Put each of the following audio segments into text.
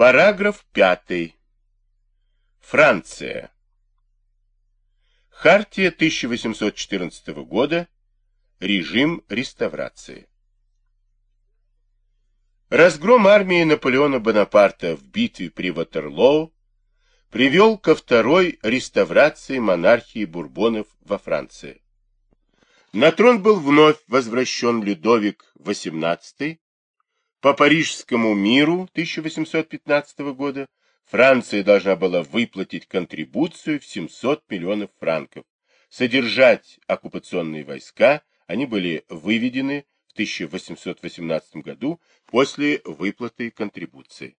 Параграф 5. Франция. Хартия 1814 года. Режим реставрации. Разгром армии Наполеона Бонапарта в битве при Ватерлоу привел ко второй реставрации монархии Бурбонов во Франции. На трон был вновь возвращен Людовик XVIII. По Парижскому миру 1815 года Франция должна была выплатить контрибуцию в 700 миллионов франков, содержать оккупационные войска, они были выведены в 1818 году после выплаты контрибуции.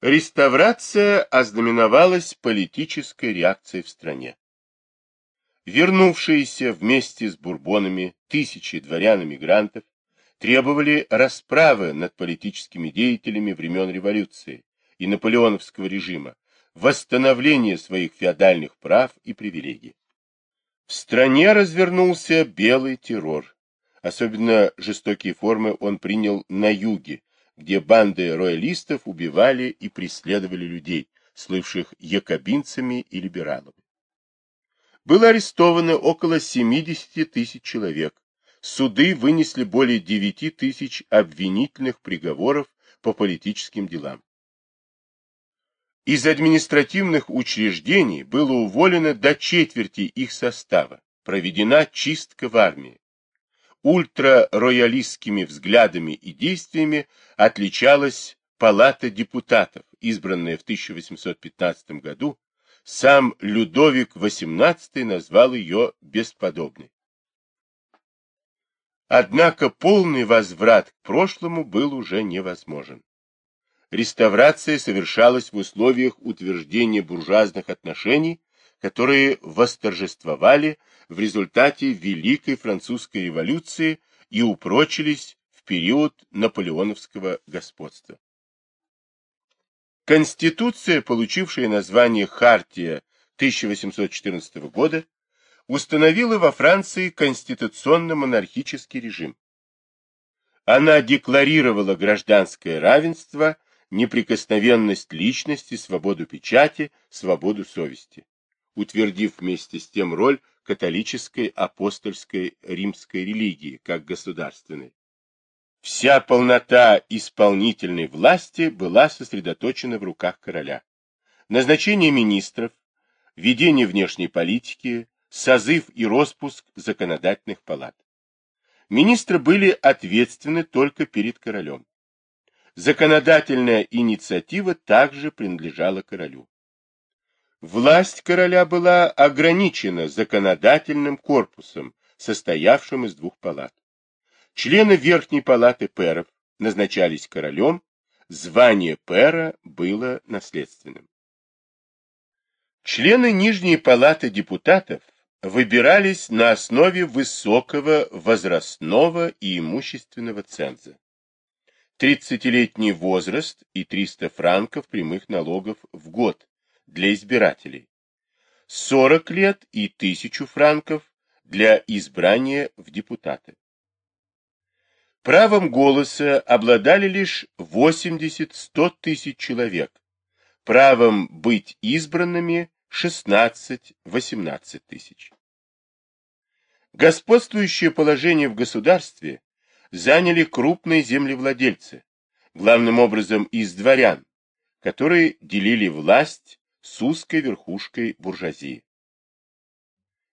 Реставрация ознаменовалась политической реакцией в стране. Вернувшиеся вместе с бурбонами тысячи дворян-эмигрантов требовали расправы над политическими деятелями времен революции и наполеоновского режима, восстановления своих феодальных прав и привилегий. В стране развернулся белый террор. Особенно жестокие формы он принял на юге, где банды роялистов убивали и преследовали людей, слывших якобинцами и либералами. Было арестовано около 70 тысяч человек. Суды вынесли более 9 тысяч обвинительных приговоров по политическим делам. Из административных учреждений было уволено до четверти их состава, проведена чистка в армии ультрароялистскими взглядами и действиями отличалась Палата депутатов, избранная в 1815 году. Сам Людовик XVIII назвал ее бесподобной. Однако полный возврат к прошлому был уже невозможен. Реставрация совершалась в условиях утверждения буржуазных отношений которые восторжествовали в результате Великой Французской революции и упрочились в период наполеоновского господства. Конституция, получившая название «Хартия» 1814 года, установила во Франции конституционно-монархический режим. Она декларировала гражданское равенство, неприкосновенность личности, свободу печати, свободу совести утвердив вместе с тем роль католической апостольской римской религии как государственной. Вся полнота исполнительной власти была сосредоточена в руках короля. Назначение министров, ведение внешней политики, созыв и распуск законодательных палат. Министры были ответственны только перед королем. Законодательная инициатива также принадлежала королю. Власть короля была ограничена законодательным корпусом, состоявшим из двух палат. Члены Верхней палаты пэров назначались королем, звание пэра было наследственным. Члены Нижней палаты депутатов выбирались на основе высокого возрастного и имущественного ценза. 30-летний возраст и 300 франков прямых налогов в год для избирателей, 40 лет и 1000 франков для избрания в депутаты. Правом голоса обладали лишь 80-100 тысяч человек, правом быть избранными 16-18 тысяч. Господствующее положение в государстве заняли крупные землевладельцы, главным образом из дворян, которые делили власть с узкой верхушкой буржуазии.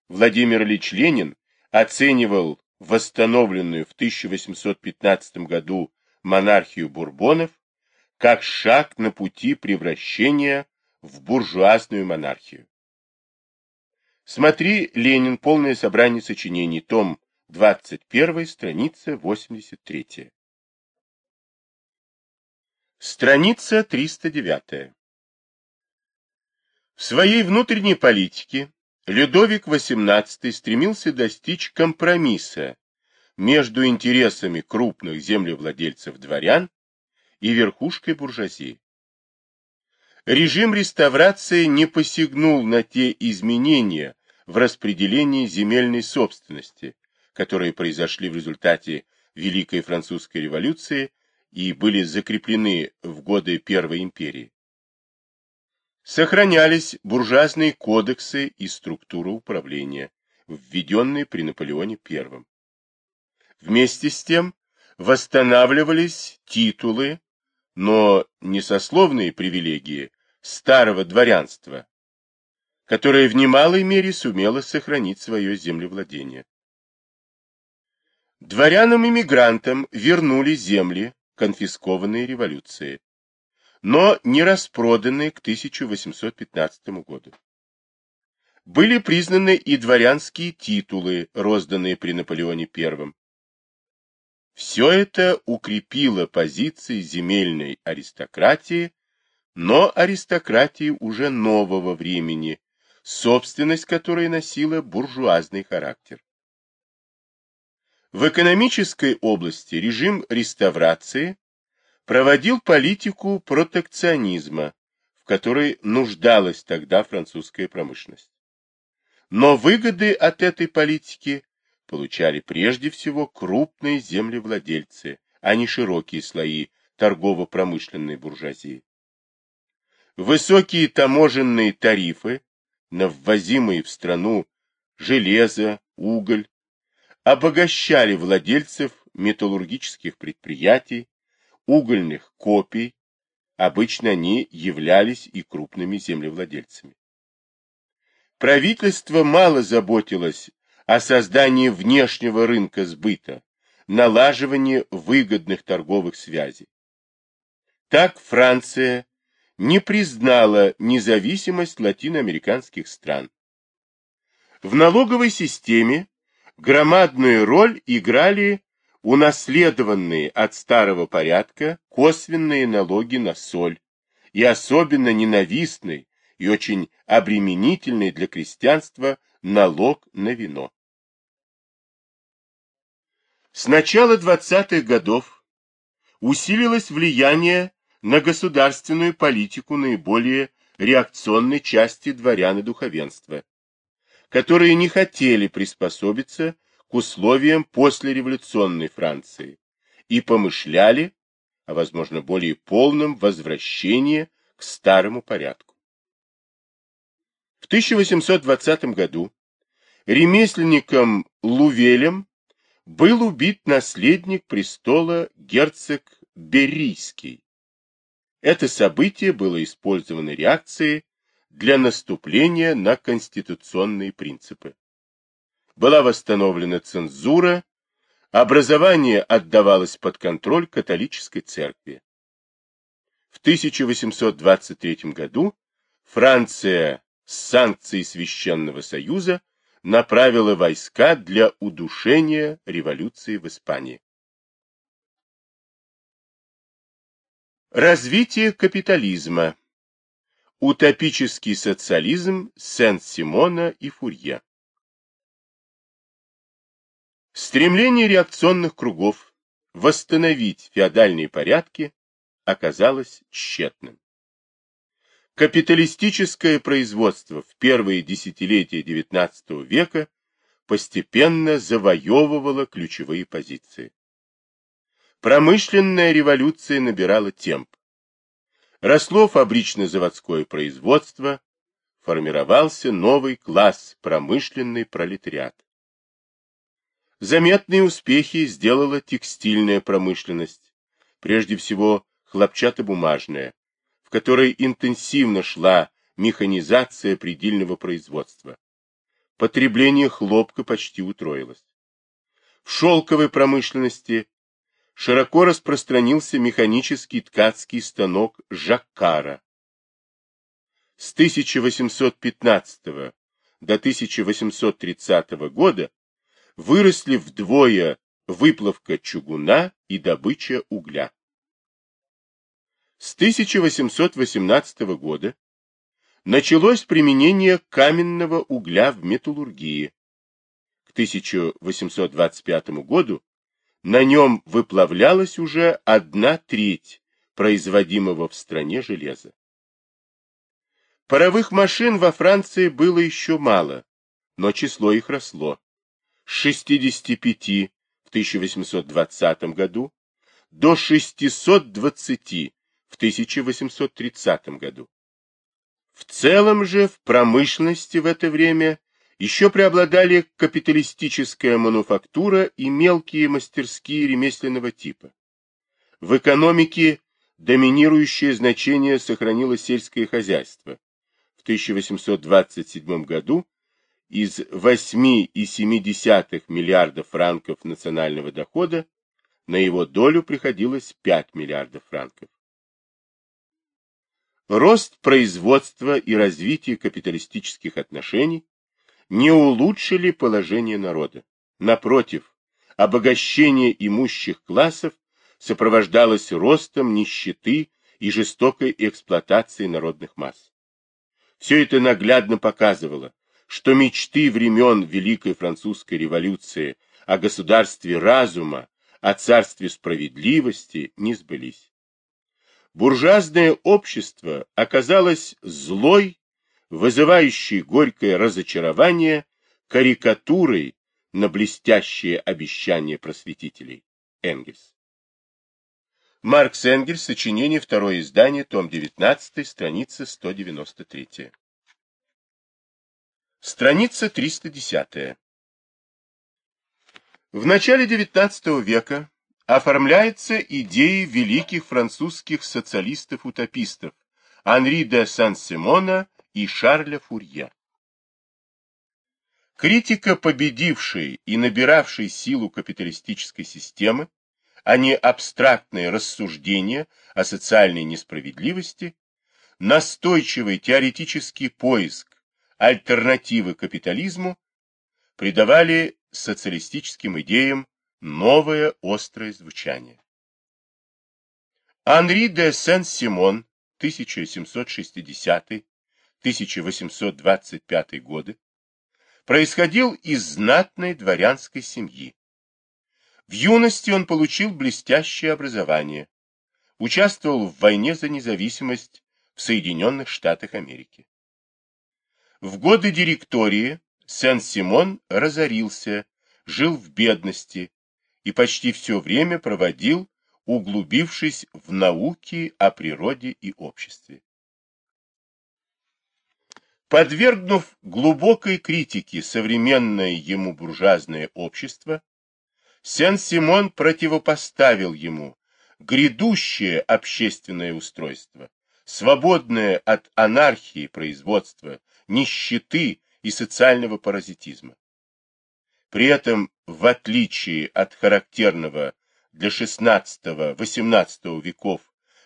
Владимир Ильич Ленин оценивал восстановленную в 1815 году монархию бурбонов как шаг на пути превращения в буржуазную монархию. Смотри Ленин. Полное собрание сочинений. Том 21, страница 83. Страница 309. В своей внутренней политике Людовик XVIII стремился достичь компромисса между интересами крупных землевладельцев-дворян и верхушкой буржуазии. Режим реставрации не посягнул на те изменения в распределении земельной собственности, которые произошли в результате Великой Французской революции и были закреплены в годы Первой империи. Сохранялись буржуазные кодексы и структура управления, введенные при Наполеоне I. Вместе с тем восстанавливались титулы, но не сословные привилегии старого дворянства, которое в немалой мере сумело сохранить свое землевладение. Дворянам-иммигрантам вернули земли, конфискованные революцией, но не распроданные к 1815 году. Были признаны и дворянские титулы, розданные при Наполеоне I. Все это укрепило позиции земельной аристократии, но аристократии уже нового времени, собственность которой носила буржуазный характер. В экономической области режим реставрации проводил политику протекционизма, в которой нуждалась тогда французская промышленность. Но выгоды от этой политики получали прежде всего крупные землевладельцы, а не широкие слои торгово-промышленной буржуазии. Высокие таможенные тарифы на ввозимые в страну железо, уголь, обогащали владельцев металлургических предприятий, угольных копий, обычно они являлись и крупными землевладельцами. Правительство мало заботилось о создании внешнего рынка сбыта, налаживании выгодных торговых связей. Так Франция не признала независимость латиноамериканских стран. В налоговой системе громадную роль играли унаследованные от старого порядка косвенные налоги на соль и особенно ненавистный и очень обременительный для крестьянства налог на вино. С начала 20-х годов усилилось влияние на государственную политику наиболее реакционной части дворян и духовенства, которые не хотели приспособиться к условиям послереволюционной Франции и помышляли о, возможно, более полном возвращении к старому порядку. В 1820 году ремесленником Лувелем был убит наследник престола герцог Берийский, это событие было использовано реакцией для наступления на конституционные принципы. Была восстановлена цензура, образование отдавалось под контроль католической церкви. В 1823 году Франция с санкцией Священного Союза направила войска для удушения революции в Испании. Развитие капитализма. Утопический социализм Сен-Симона и Фурье. Стремление реакционных кругов восстановить феодальные порядки оказалось тщетным. Капиталистическое производство в первые десятилетия XIX века постепенно завоевывало ключевые позиции. Промышленная революция набирала темп. Росло фабрично-заводское производство, формировался новый класс, промышленный пролетариат. Заметные успехи сделала текстильная промышленность, прежде всего хлопчатобумажная, в которой интенсивно шла механизация предельного производства. Потребление хлопка почти утроилось. В шелковой промышленности широко распространился механический ткацкий станок Жаккара. С 1815 до 1830 года выросли вдвое выплавка чугуна и добыча угля. С 1818 года началось применение каменного угля в металлургии. К 1825 году на нем выплавлялась уже одна треть производимого в стране железа. Паровых машин во Франции было еще мало, но число их росло. С 65 в 1820 году до 620 в 1830 году. В целом же в промышленности в это время еще преобладали капиталистическая мануфактура и мелкие мастерские ремесленного типа. В экономике доминирующее значение сохранило сельское хозяйство. В 1827 году из 8,7 миллиардов франков национального дохода на его долю приходилось 5 миллиардов франков. Рост производства и развитие капиталистических отношений не улучшили положение народа. Напротив, обогащение имущих классов сопровождалось ростом нищеты и жестокой эксплуатацией народных масс. Все это наглядно показывало, что мечты времен Великой Французской революции о государстве разума, о царстве справедливости не сбылись. Буржуазное общество оказалось злой, вызывающей горькое разочарование карикатурой на блестящие обещания просветителей. Энгельс. Маркс Энгельс, сочинение, второе издание, том 19, страница 193. Страница 310. В начале XIX века оформляется идеи великих французских социалистов-утопистов Анри де Сан-Симона и Шарля Фурье. Критика победившей и набиравшей силу капиталистической системы, а не абстрактные рассуждения о социальной несправедливости, настойчивый теоретический поиск альтернативы капитализму придавали социалистическим идеям новое острое звучание. Анри де Сен-Симон, 1760-1825 годы, происходил из знатной дворянской семьи. В юности он получил блестящее образование, участвовал в войне за независимость в Соединенных Штатах Америки. В годы директории Сен-Симон разорился, жил в бедности и почти все время проводил, углубившись в науки о природе и обществе. Подвергнув глубокой критике современное ему буржуазное общество, Сен-Симон противопоставил ему грядущее общественное устройство, свободное от анархии производства, нищеты и социального паразитизма. При этом, в отличие от характерного для XVI-XVIII веков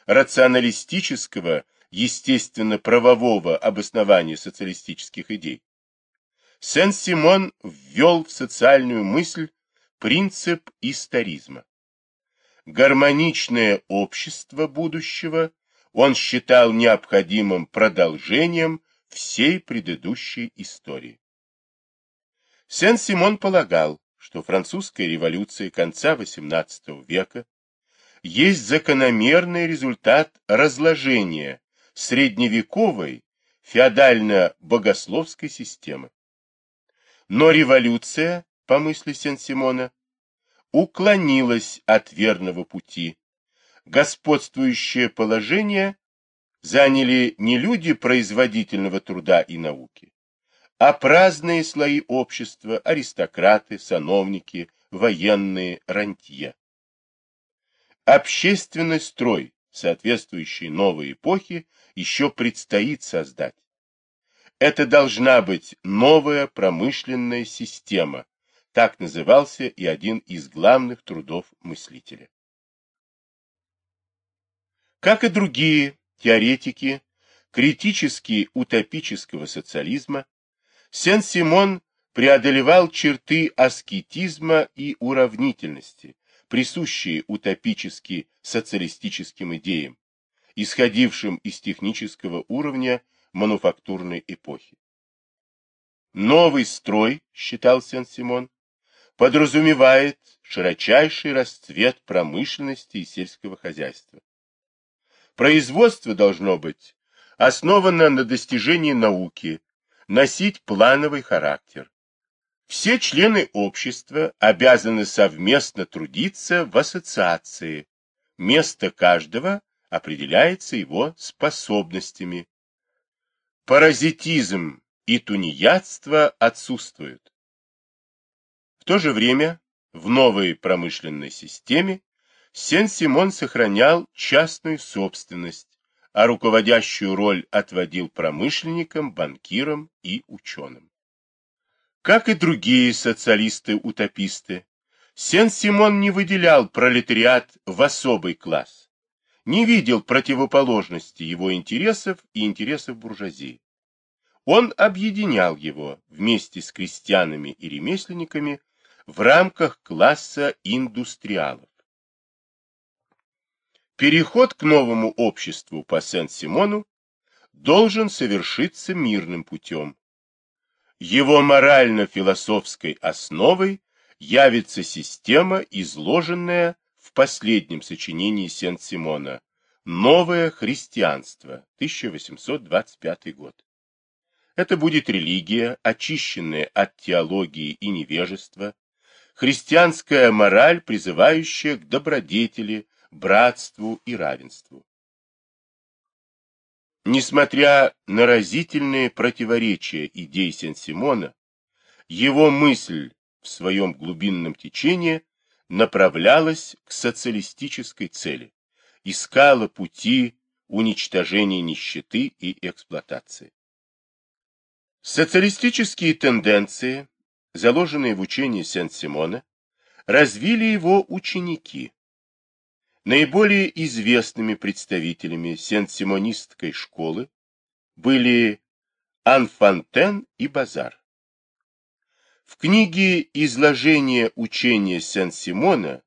рационалистического, естественно-правового обоснования социалистических идей, Сен-Симон ввел в социальную мысль принцип историзма. Гармоничное общество будущего он считал необходимым продолжением всей предыдущей истории. Сен-Симон полагал, что французская революция конца XVIII века есть закономерный результат разложения средневековой феодально-богословской системы. Но революция, по мысли Сен-Симона, уклонилась от верного пути. Господствующее положение заняли не люди производительного труда и науки, а праздные слои общества, аристократы, сановники, военные, рантье. Общественный строй, соответствующий новой эпохе, еще предстоит создать. Это должна быть новая промышленная система, так назывался и один из главных трудов мыслителя. Как и другие теоретики критически утопического социализма, Сен-Симон преодолевал черты аскетизма и уравнительности, присущие утопически социалистическим идеям, исходившим из технического уровня мануфактурной эпохи. Новый строй, считал Сен-Симон, подразумевает широчайший расцвет промышленности и сельского хозяйства. Производство должно быть основано на достижении науки, носить плановый характер. Все члены общества обязаны совместно трудиться в ассоциации, место каждого определяется его способностями. Паразитизм и тунеядство отсутствуют. В то же время в новой промышленной системе Сен-Симон сохранял частную собственность, а руководящую роль отводил промышленникам, банкирам и ученым. Как и другие социалисты-утописты, Сен-Симон не выделял пролетариат в особый класс, не видел противоположности его интересов и интересов буржуазии. Он объединял его вместе с крестьянами и ремесленниками в рамках класса индустриалов. Переход к новому обществу по Сен-Симону должен совершиться мирным путем. Его морально-философской основой явится система, изложенная в последнем сочинении Сен-Симона «Новое христианство», 1825 год. Это будет религия, очищенная от теологии и невежества, христианская мораль, призывающая к добродетели, братству и равенству. Несмотря на разительные противоречия идей Сен-Симона, его мысль в своем глубинном течении направлялась к социалистической цели, искала пути уничтожения нищеты и эксплуатации. Социалистические тенденции, заложенные в учении Сен-Симона, развили его ученики. Наиболее известными представителями сен-симонистской школы были Анфантен и Базар. В книге «Изложение учения Сен-Симона»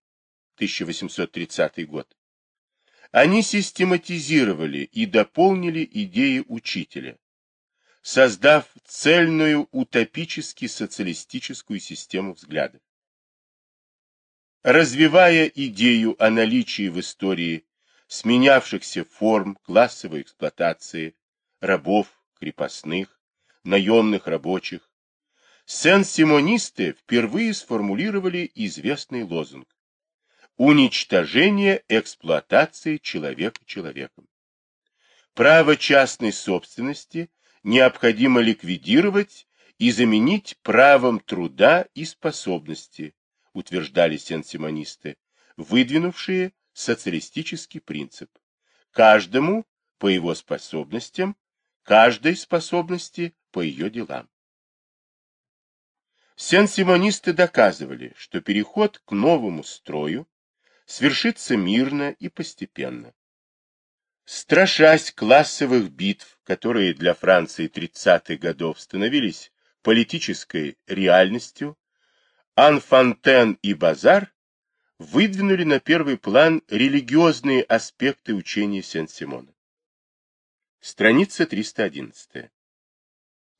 1830 год они систематизировали и дополнили идеи учителя, создав цельную утопически-социалистическую систему взглядов. Развивая идею о наличии в истории сменявшихся форм классовой эксплуатации, рабов, крепостных, наемных рабочих, Сен-симонисты впервые сформулировали известный лозунг «Уничтожение эксплуатации человека человеком». Право частной собственности необходимо ликвидировать и заменить правом труда и способности, утверждали сен-симонисты, выдвинувшие социалистический принцип. Каждому по его способностям, каждой способности по ее делам. Сен-симонисты доказывали, что переход к новому строю свершится мирно и постепенно. Страшась классовых битв, которые для Франции 30-х годов становились политической реальностью, Анфантен и Базар выдвинули на первый план религиозные аспекты учения Сен-Симона. Страница 311.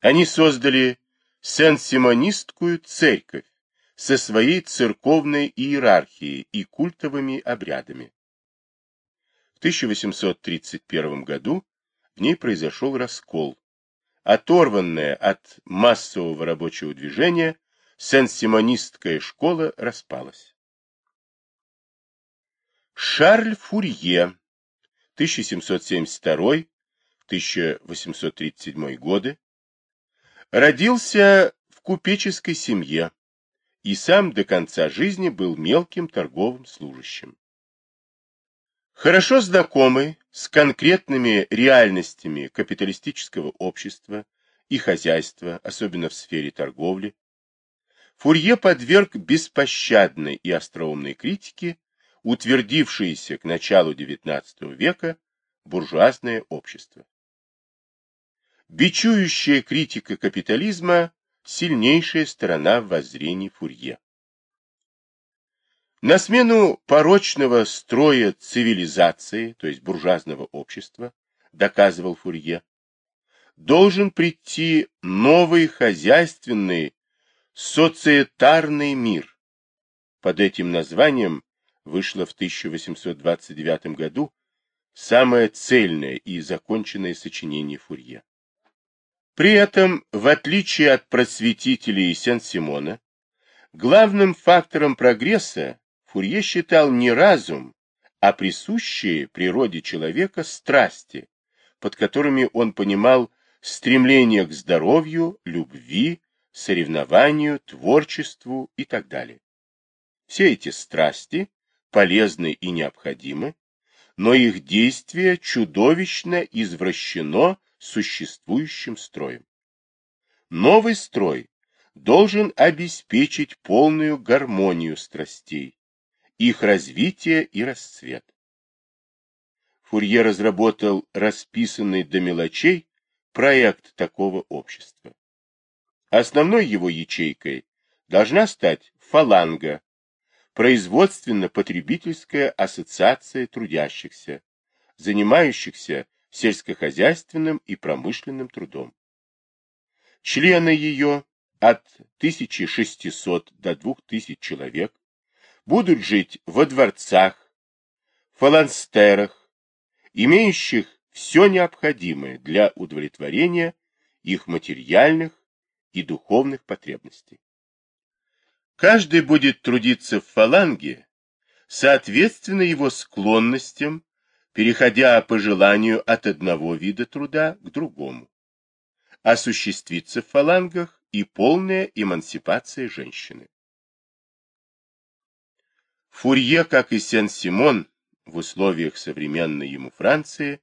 Они создали сен-симонистскую церковь со своей церковной иерархией и культовыми обрядами. В 1831 году в ней произошел раскол. Оторванная от массового рабочего движения, сен-симонистская школа распалась. Шарль Фурье, 1772-1837 годы, Родился в купеческой семье и сам до конца жизни был мелким торговым служащим. Хорошо знакомый с конкретными реальностями капиталистического общества и хозяйства, особенно в сфере торговли, Фурье подверг беспощадной и остроумной критике утвердившееся к началу XIX века буржуазное общество. Бичующая критика капитализма – сильнейшая сторона воззрений Фурье. На смену порочного строя цивилизации, то есть буржуазного общества, доказывал Фурье, должен прийти новый хозяйственный социетарный мир. Под этим названием вышло в 1829 году самое цельное и законченное сочинение Фурье. При этом, в отличие от просветителей Сен-Симона, главным фактором прогресса Фурье считал не разум, а присущие природе человека страсти, под которыми он понимал стремление к здоровью, любви, соревнованию, творчеству и так далее. Все эти страсти полезны и необходимы, но их действие чудовищно извращено существующим строем. Новый строй должен обеспечить полную гармонию страстей, их развитие и расцвет. Фурье разработал расписанный до мелочей проект такого общества. Основной его ячейкой должна стать фаланга, производственно-потребительская ассоциация трудящихся, занимающихся сельскохозяйственным и промышленным трудом. Члены ее от 1600 до 2000 человек будут жить во дворцах, фаланстерах, имеющих все необходимое для удовлетворения их материальных и духовных потребностей. Каждый будет трудиться в фаланге, соответственно его склонностям, переходя по желанию от одного вида труда к другому. Осуществится в фалангах и полная эмансипация женщины. Фурье, как и Сен-Симон, в условиях современной ему Франции,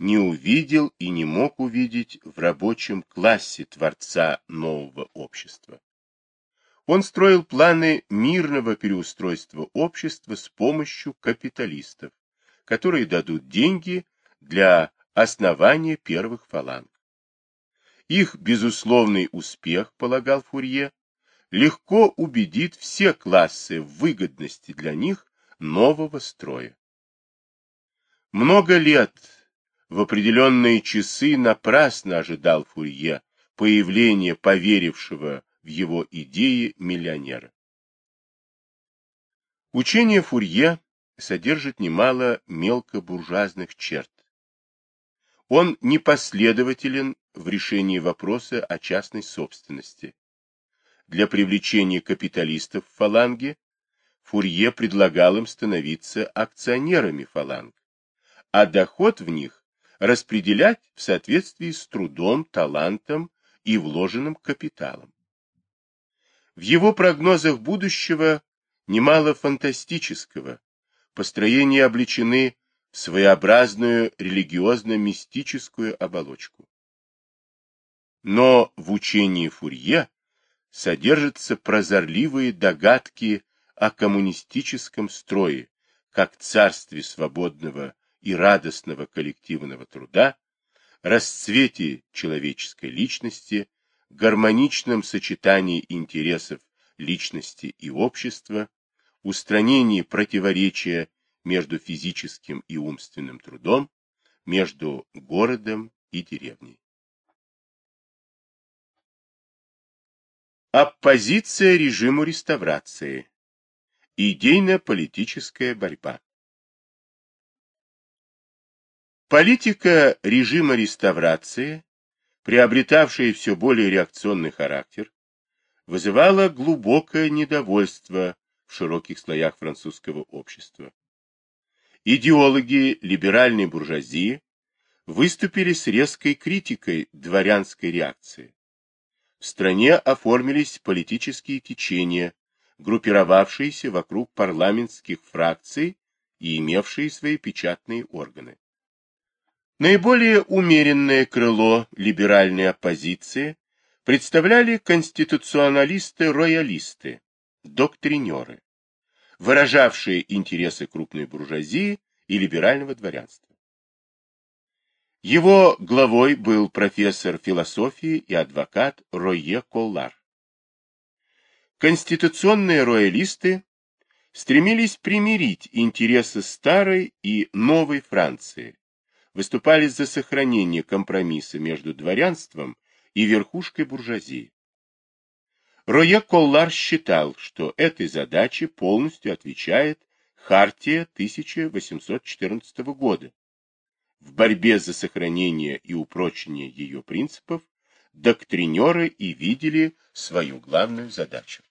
не увидел и не мог увидеть в рабочем классе творца нового общества. Он строил планы мирного переустройства общества с помощью капиталистов, которые дадут деньги для основания первых фаланг. Их безусловный успех, полагал Фурье, легко убедит все классы в выгодности для них нового строя. Много лет в определенные часы напрасно ожидал Фурье появления поверившего в его идеи миллионера. Учение Фурье содержит немало мелкобуржуазных черт. Он непоследователен в решении вопроса о частной собственности. Для привлечения капиталистов в фаланге Фурье предлагал им становиться акционерами фаланг, а доход в них распределять в соответствии с трудом, талантом и вложенным капиталом. В его прогнозах будущего немало фантастического, построения обличены в своеобразную религиозно-мистическую оболочку. Но в учении Фурье содержатся прозорливые догадки о коммунистическом строе, как царстве свободного и радостного коллективного труда, расцвете человеческой личности, гармоничном сочетании интересов личности и общества, устранении противоречия между физическим и умственным трудом, между городом и деревней. Оппозиция режиму реставрации. Идейно-политическая борьба. Политика режима реставрации приобретавшая все более реакционный характер, вызывала глубокое недовольство в широких слоях французского общества. Идеологи либеральной буржуазии выступили с резкой критикой дворянской реакции. В стране оформились политические течения, группировавшиеся вокруг парламентских фракций и имевшие свои печатные органы. Наиболее умеренное крыло либеральной оппозиции представляли конституционалисты-роялисты, доктринеры, выражавшие интересы крупной буржуазии и либерального дворянства. Его главой был профессор философии и адвокат Ройе Коллар. Конституционные роялисты стремились примирить интересы старой и новой Франции, выступали за сохранение компромисса между дворянством и верхушкой буржуазии. Рое Коллар считал, что этой задаче полностью отвечает Хартия 1814 года. В борьбе за сохранение и упрочение ее принципов доктринеры и видели свою главную задачу.